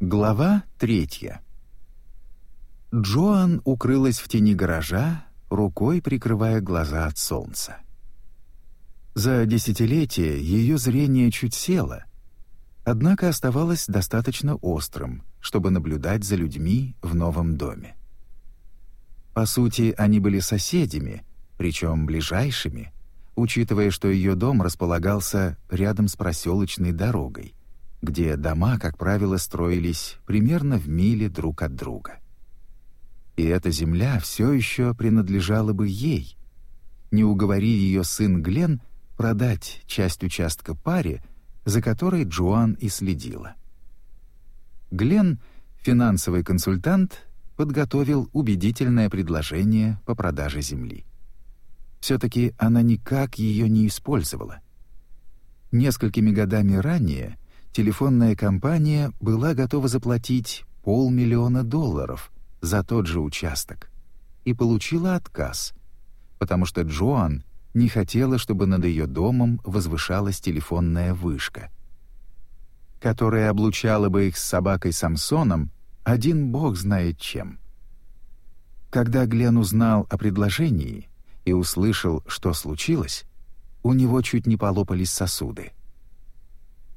Глава третья. Джоан укрылась в тени гаража, рукой прикрывая глаза от солнца. За десятилетие ее зрение чуть село, однако оставалось достаточно острым, чтобы наблюдать за людьми в новом доме. По сути, они были соседями, причем ближайшими, учитывая, что ее дом располагался рядом с проселочной дорогой где дома, как правило, строились примерно в миле друг от друга. И эта земля все еще принадлежала бы ей. Не уговори ее сын Глен продать часть участка паре, за которой Джоан и следила. Глен, финансовый консультант, подготовил убедительное предложение по продаже земли. Все-таки она никак ее не использовала. Несколькими годами ранее — телефонная компания была готова заплатить полмиллиона долларов за тот же участок и получила отказ, потому что Джоан не хотела, чтобы над ее домом возвышалась телефонная вышка, которая облучала бы их с собакой Самсоном один бог знает чем. Когда Глен узнал о предложении и услышал, что случилось, у него чуть не полопались сосуды.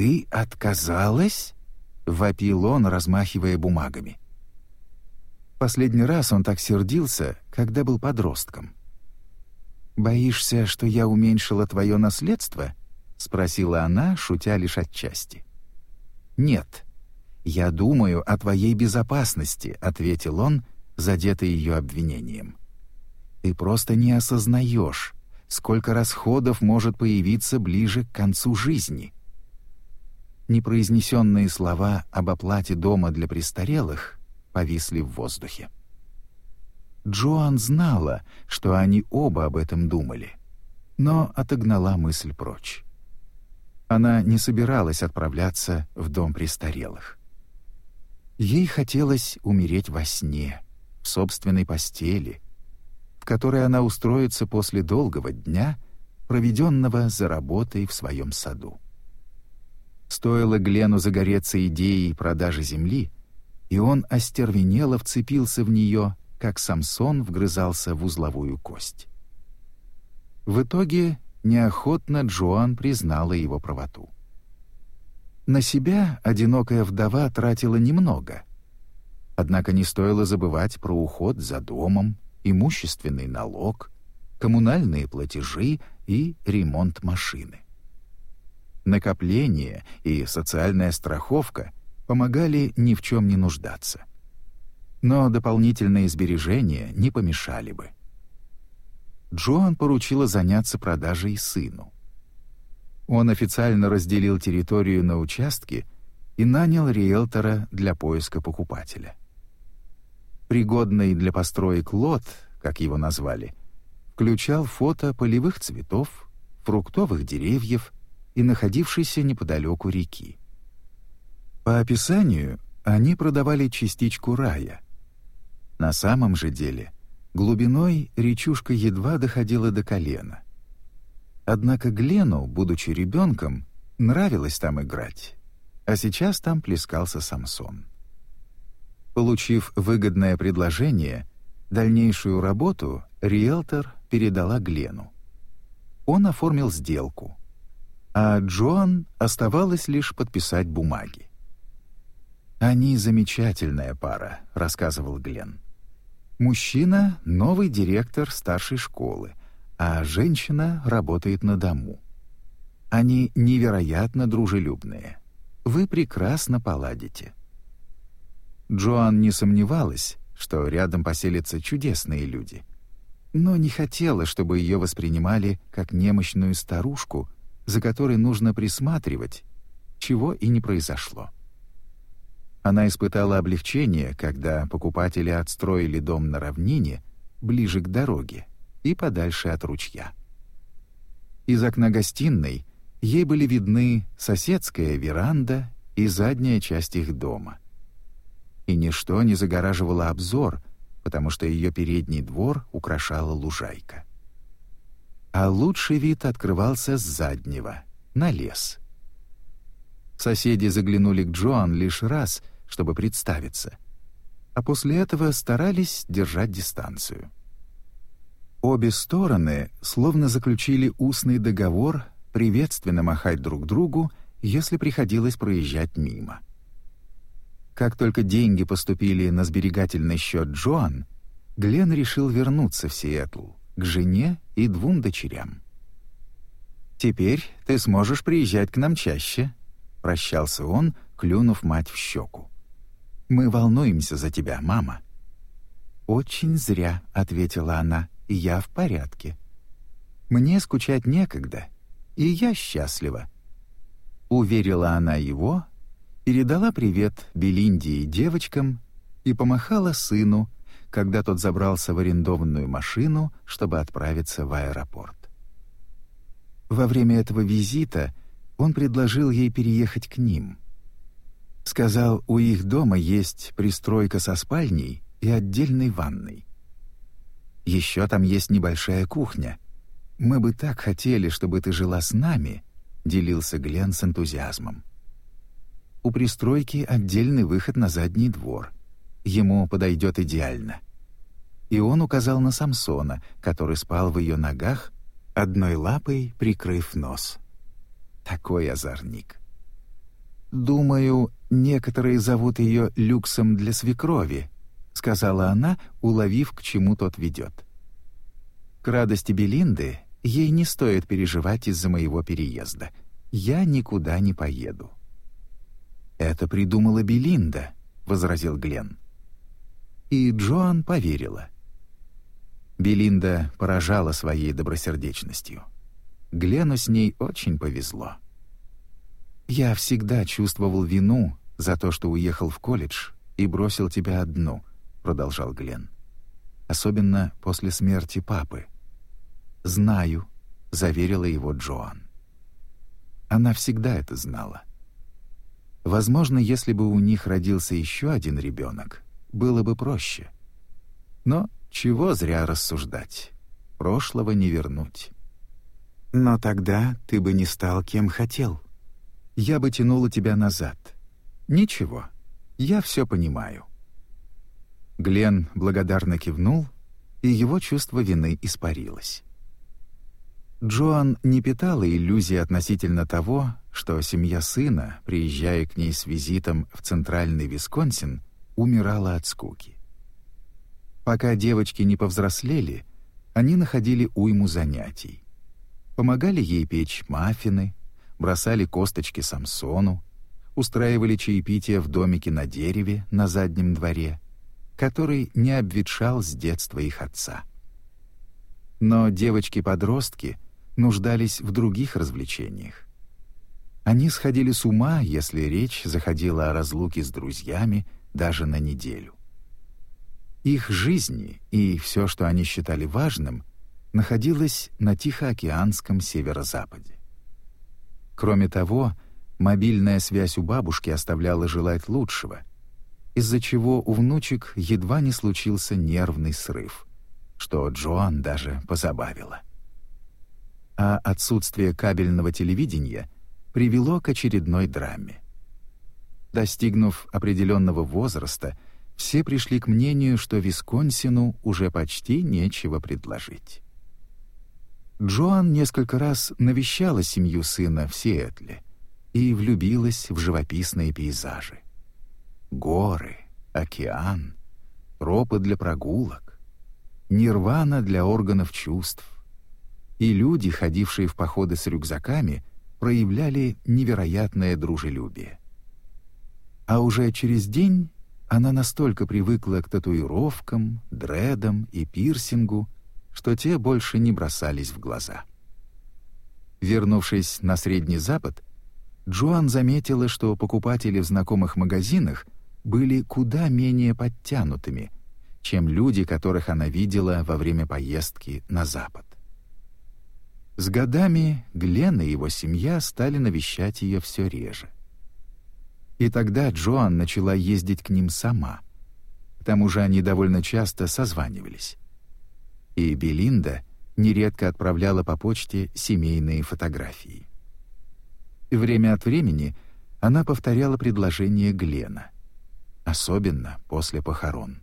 «Ты отказалась?» — вопил он, размахивая бумагами. Последний раз он так сердился, когда был подростком. «Боишься, что я уменьшила твое наследство?» — спросила она, шутя лишь отчасти. «Нет, я думаю о твоей безопасности», — ответил он, задетый ее обвинением. «Ты просто не осознаешь, сколько расходов может появиться ближе к концу жизни» непроизнесенные слова об оплате дома для престарелых повисли в воздухе. Джоан знала, что они оба об этом думали, но отогнала мысль прочь. Она не собиралась отправляться в дом престарелых. Ей хотелось умереть во сне, в собственной постели, в которой она устроится после долгого дня, проведенного за работой в своем саду. Стоило Глену загореться идеей продажи земли, и он остервенело вцепился в нее, как Самсон вгрызался в узловую кость. В итоге неохотно Джоан признала его правоту. На себя одинокая вдова тратила немного. Однако не стоило забывать про уход за домом, имущественный налог, коммунальные платежи и ремонт машины. Накопление и социальная страховка помогали ни в чем не нуждаться. Но дополнительные сбережения не помешали бы. Джоан поручила заняться продажей сыну. Он официально разделил территорию на участки и нанял риэлтора для поиска покупателя. Пригодный для построек лот, как его назвали, включал фото полевых цветов, фруктовых деревьев и находившейся неподалеку реки. По описанию они продавали частичку рая. На самом же деле глубиной речушка едва доходила до колена. Однако Глену, будучи ребенком, нравилось там играть, а сейчас там плескался Самсон. Получив выгодное предложение, дальнейшую работу риэлтор передала Глену. Он оформил сделку — а Джоан оставалось лишь подписать бумаги. «Они замечательная пара», — рассказывал Глен. «Мужчина — новый директор старшей школы, а женщина работает на дому. Они невероятно дружелюбные. Вы прекрасно поладите». Джоан не сомневалась, что рядом поселятся чудесные люди, но не хотела, чтобы ее воспринимали как немощную старушку — за которой нужно присматривать, чего и не произошло. Она испытала облегчение, когда покупатели отстроили дом на равнине, ближе к дороге и подальше от ручья. Из окна гостиной ей были видны соседская веранда и задняя часть их дома. И ничто не загораживало обзор, потому что ее передний двор украшала лужайка а лучший вид открывался с заднего, на лес. Соседи заглянули к Джоан лишь раз, чтобы представиться, а после этого старались держать дистанцию. Обе стороны словно заключили устный договор приветственно махать друг другу, если приходилось проезжать мимо. Как только деньги поступили на сберегательный счет Джоан, Глен решил вернуться в Сиэтл к жене и двум дочерям. «Теперь ты сможешь приезжать к нам чаще», — прощался он, клюнув мать в щеку. «Мы волнуемся за тебя, мама». «Очень зря», — ответила она, — «я в порядке. Мне скучать некогда, и я счастлива». Уверила она его, передала привет Белинде и девочкам и помахала сыну, когда тот забрался в арендованную машину, чтобы отправиться в аэропорт. Во время этого визита он предложил ей переехать к ним. Сказал, у их дома есть пристройка со спальней и отдельной ванной. Еще там есть небольшая кухня. Мы бы так хотели, чтобы ты жила с нами, делился Глен с энтузиазмом. У пристройки отдельный выход на задний двор. Ему подойдет идеально. И он указал на Самсона, который спал в ее ногах одной лапой прикрыв нос. Такой озорник. «Думаю, некоторые зовут ее люксом для свекрови», — сказала она, уловив, к чему тот ведет. «К радости Белинды ей не стоит переживать из-за моего переезда. Я никуда не поеду». «Это придумала Белинда», — возразил Глен. И Джоан поверила — Белинда поражала своей добросердечностью. Глену с ней очень повезло. «Я всегда чувствовал вину за то, что уехал в колледж и бросил тебя одну», — продолжал Глен. «Особенно после смерти папы». «Знаю», — заверила его Джоан. Она всегда это знала. Возможно, если бы у них родился еще один ребенок, было бы проще. Но чего зря рассуждать? Прошлого не вернуть. Но тогда ты бы не стал кем хотел. Я бы тянула тебя назад. Ничего, я все понимаю. Глен благодарно кивнул, и его чувство вины испарилось. Джоан не питала иллюзий относительно того, что семья сына, приезжая к ней с визитом в центральный Висконсин, умирала от скуки. Пока девочки не повзрослели, они находили уйму занятий. Помогали ей печь маффины, бросали косточки Самсону, устраивали чаепитие в домике на дереве на заднем дворе, который не обветшал с детства их отца. Но девочки-подростки нуждались в других развлечениях. Они сходили с ума, если речь заходила о разлуке с друзьями даже на неделю. Их жизни и все, что они считали важным, находилось на Тихоокеанском северо-западе. Кроме того, мобильная связь у бабушки оставляла желать лучшего, из-за чего у внучек едва не случился нервный срыв, что Джоан даже позабавила. А отсутствие кабельного телевидения привело к очередной драме. Достигнув определенного возраста, все пришли к мнению, что Висконсину уже почти нечего предложить. Джоан несколько раз навещала семью сына в Сиэтле и влюбилась в живописные пейзажи. Горы, океан, тропы для прогулок, нирвана для органов чувств. И люди, ходившие в походы с рюкзаками, проявляли невероятное дружелюбие. А уже через день она настолько привыкла к татуировкам, дредам и пирсингу, что те больше не бросались в глаза. Вернувшись на Средний Запад, Джоан заметила, что покупатели в знакомых магазинах были куда менее подтянутыми, чем люди, которых она видела во время поездки на Запад. С годами Глен и его семья стали навещать ее все реже. И тогда Джоан начала ездить к ним сама. К тому же они довольно часто созванивались. И Белинда нередко отправляла по почте семейные фотографии. Время от времени она повторяла предложение Глена. особенно после похорон.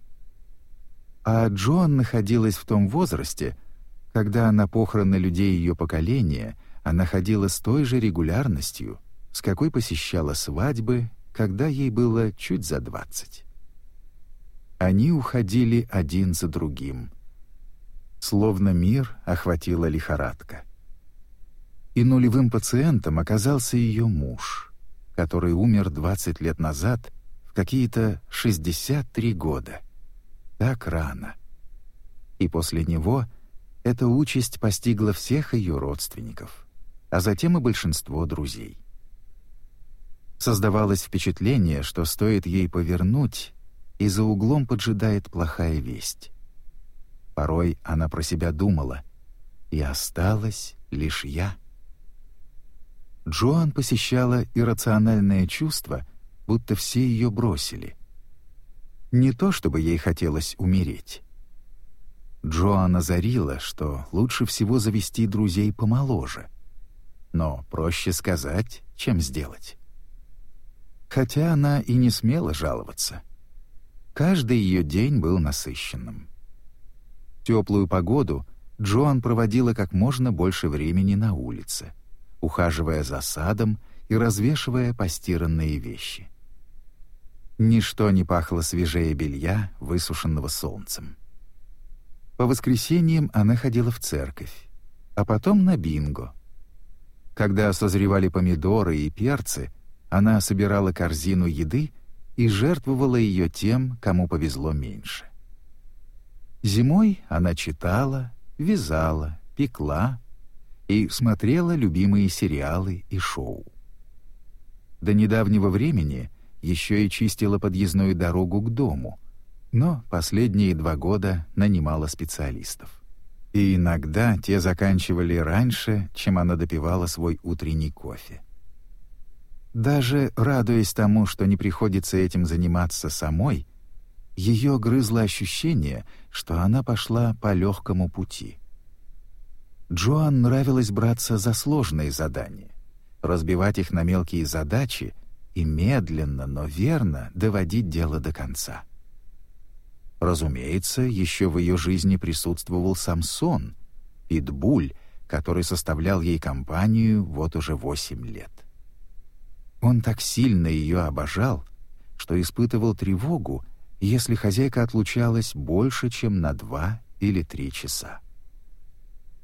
А Джоан находилась в том возрасте, когда на похороны людей ее поколения она ходила с той же регулярностью, с какой посещала свадьбы, когда ей было чуть за двадцать. Они уходили один за другим. Словно мир охватила лихорадка. И нулевым пациентом оказался ее муж, который умер 20 лет назад в какие-то 63 года. Так рано. И после него эта участь постигла всех ее родственников, а затем и большинство друзей. Создавалось впечатление, что стоит ей повернуть, и за углом поджидает плохая весть. Порой она про себя думала, и осталась лишь я. Джоан посещала иррациональное чувство, будто все ее бросили. Не то чтобы ей хотелось умереть. Джоан озарила, что лучше всего завести друзей помоложе. Но проще сказать, чем сделать хотя она и не смела жаловаться. Каждый ее день был насыщенным. теплую погоду Джоан проводила как можно больше времени на улице, ухаживая за садом и развешивая постиранные вещи. Ничто не пахло свежее белья, высушенного солнцем. По воскресеньям она ходила в церковь, а потом на бинго. Когда созревали помидоры и перцы, она собирала корзину еды и жертвовала ее тем, кому повезло меньше. Зимой она читала, вязала, пекла и смотрела любимые сериалы и шоу. До недавнего времени еще и чистила подъездную дорогу к дому, но последние два года нанимала специалистов. И иногда те заканчивали раньше, чем она допивала свой утренний кофе. Даже радуясь тому, что не приходится этим заниматься самой, ее грызло ощущение, что она пошла по легкому пути. Джоан нравилось браться за сложные задания, разбивать их на мелкие задачи и медленно, но верно доводить дело до конца. Разумеется, еще в ее жизни присутствовал Самсон, питбуль, который составлял ей компанию вот уже восемь лет. Он так сильно ее обожал, что испытывал тревогу, если хозяйка отлучалась больше, чем на два или три часа.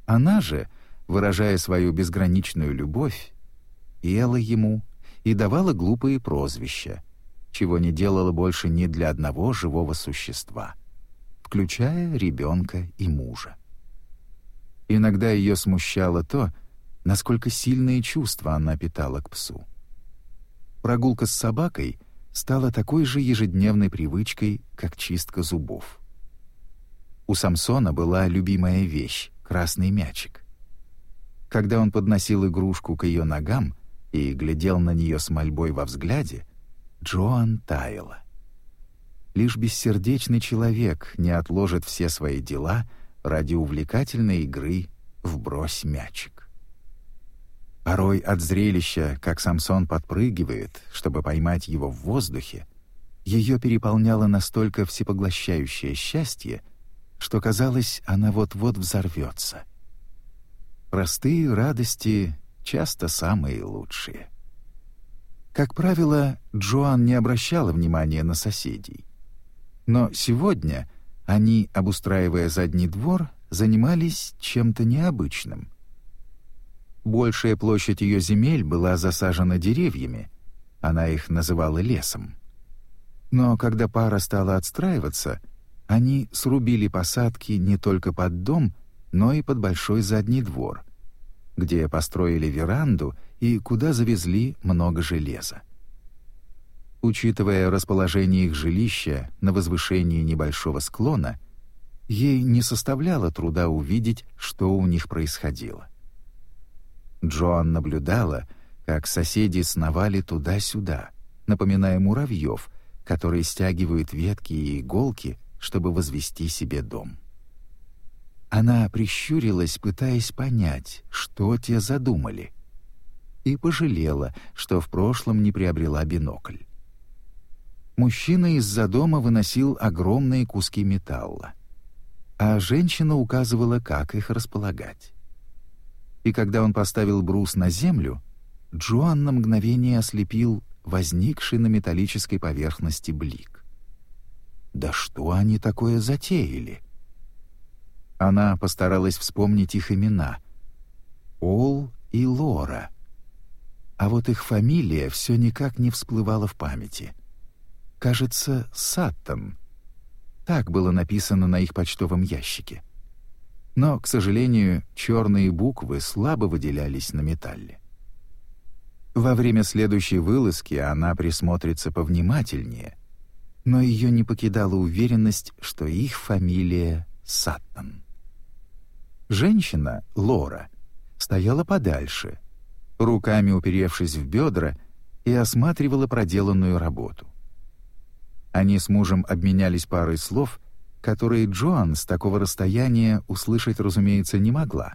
Она же, выражая свою безграничную любовь, ела ему и давала глупые прозвища, чего не делала больше ни для одного живого существа, включая ребенка и мужа. Иногда ее смущало то, насколько сильные чувства она питала к псу. Прогулка с собакой стала такой же ежедневной привычкой, как чистка зубов. У Самсона была любимая вещь — красный мячик. Когда он подносил игрушку к ее ногам и глядел на нее с мольбой во взгляде, Джоан таяла. Лишь бессердечный человек не отложит все свои дела ради увлекательной игры в «брось мячик». Порой от зрелища, как Самсон подпрыгивает, чтобы поймать его в воздухе, ее переполняло настолько всепоглощающее счастье, что казалось, она вот-вот взорвется. Простые радости часто самые лучшие. Как правило, Джоан не обращала внимания на соседей. Но сегодня они, обустраивая задний двор, занимались чем-то необычным. Большая площадь ее земель была засажена деревьями, она их называла лесом. Но когда пара стала отстраиваться, они срубили посадки не только под дом, но и под большой задний двор, где построили веранду и куда завезли много железа. Учитывая расположение их жилища на возвышении небольшого склона, ей не составляло труда увидеть, что у них происходило. Джоан наблюдала, как соседи сновали туда-сюда, напоминая муравьев, которые стягивают ветки и иголки, чтобы возвести себе дом. Она прищурилась, пытаясь понять, что те задумали, и пожалела, что в прошлом не приобрела бинокль. мужчина из-за дома выносил огромные куски металла, а женщина указывала, как их располагать. И когда он поставил брус на землю, Джоан на мгновение ослепил возникший на металлической поверхности блик. Да что они такое затеяли? Она постаралась вспомнить их имена. Ол и Лора. А вот их фамилия все никак не всплывала в памяти. Кажется, Саттон. Так было написано на их почтовом ящике. Но, к сожалению, черные буквы слабо выделялись на металле. Во время следующей вылазки она присмотрится повнимательнее, но ее не покидала уверенность, что их фамилия Саттон. Женщина, Лора, стояла подальше, руками уперевшись в бедра, и осматривала проделанную работу. Они с мужем обменялись парой слов, которые Джоан с такого расстояния услышать, разумеется, не могла.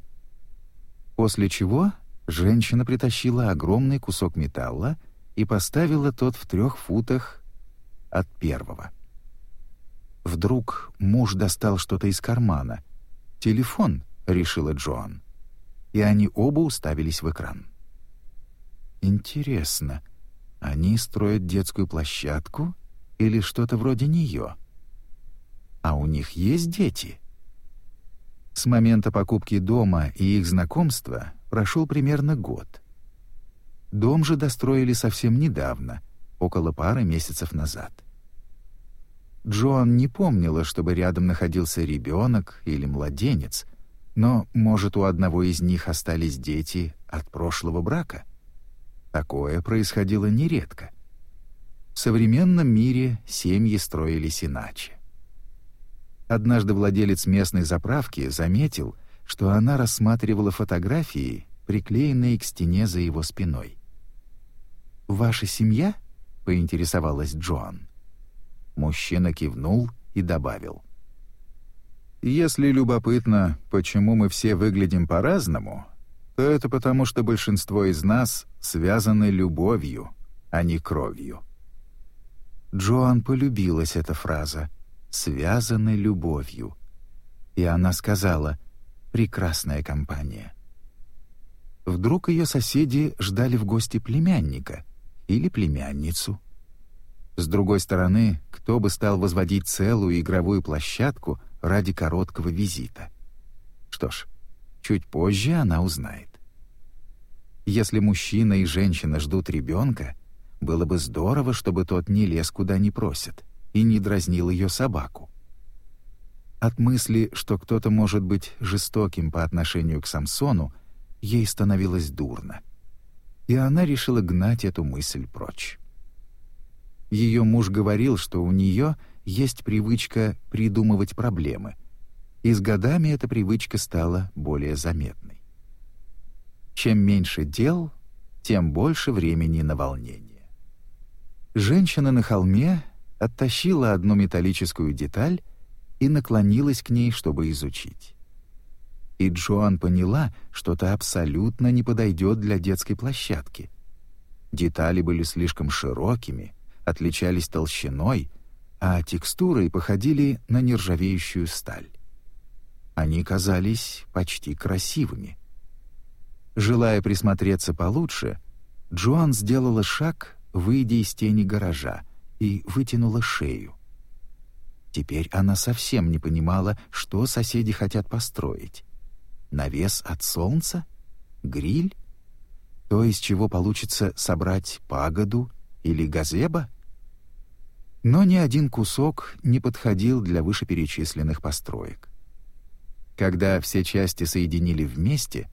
После чего женщина притащила огромный кусок металла и поставила тот в трех футах от первого. Вдруг муж достал что-то из кармана. Телефон, решила Джоан. И они оба уставились в экран. Интересно, они строят детскую площадку или что-то вроде нее? А у них есть дети? С момента покупки дома и их знакомства прошел примерно год. Дом же достроили совсем недавно, около пары месяцев назад. Джоан не помнила, чтобы рядом находился ребенок или младенец — но, может, у одного из них остались дети от прошлого брака? Такое происходило нередко. В современном мире семьи строились иначе. Однажды владелец местной заправки заметил, что она рассматривала фотографии, приклеенные к стене за его спиной. «Ваша семья?» — поинтересовалась Джоан. Мужчина кивнул и добавил. Если любопытно, почему мы все выглядим по-разному, то это потому, что большинство из нас связаны любовью, а не кровью. Джоан полюбилась эта фраза «связаны любовью». И она сказала «прекрасная компания». Вдруг ее соседи ждали в гости племянника или племянницу. С другой стороны, кто бы стал возводить целую игровую площадку ради короткого визита. Что ж, чуть позже она узнает. Если мужчина и женщина ждут ребенка, было бы здорово, чтобы тот не лез куда не просят и не дразнил ее собаку. От мысли, что кто-то может быть жестоким по отношению к Самсону, ей становилось дурно. И она решила гнать эту мысль прочь. Ее муж говорил, что у нее есть привычка придумывать проблемы, и с годами эта привычка стала более заметной. Чем меньше дел, тем больше времени на волнение. Женщина на холме оттащила одну металлическую деталь и наклонилась к ней, чтобы изучить. И Джоан поняла, что это абсолютно не подойдет для детской площадки. Детали были слишком широкими, отличались толщиной а текстурой походили на нержавеющую сталь. Они казались почти красивыми. Желая присмотреться получше, Джоан сделала шаг, выйдя из тени гаража, и вытянула шею. Теперь она совсем не понимала, что соседи хотят построить. Навес от солнца? Гриль? То, из чего получится собрать пагоду или газеба? но ни один кусок не подходил для вышеперечисленных построек. Когда все части соединили вместе,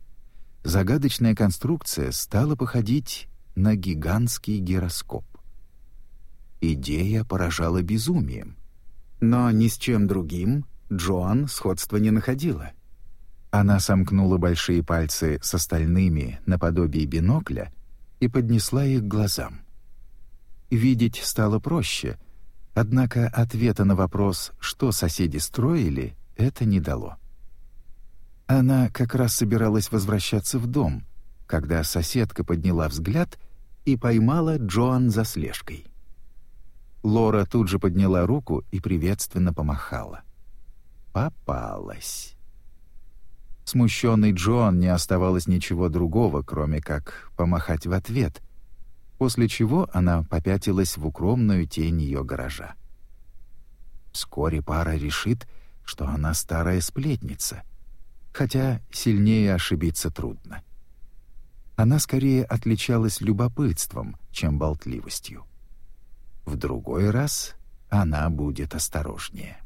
загадочная конструкция стала походить на гигантский гироскоп. Идея поражала безумием, но ни с чем другим Джоан сходства не находила. Она сомкнула большие пальцы с остальными наподобие бинокля и поднесла их к глазам. Видеть стало проще, Однако ответа на вопрос, что соседи строили, это не дало. Она как раз собиралась возвращаться в дом, когда соседка подняла взгляд и поймала Джоан за слежкой. Лора тут же подняла руку и приветственно помахала. Попалась. Смущенный Джон не оставалось ничего другого, кроме как помахать в ответ, после чего она попятилась в укромную тень ее гаража. Вскоре пара решит, что она старая сплетница, хотя сильнее ошибиться трудно. Она скорее отличалась любопытством, чем болтливостью. В другой раз она будет осторожнее.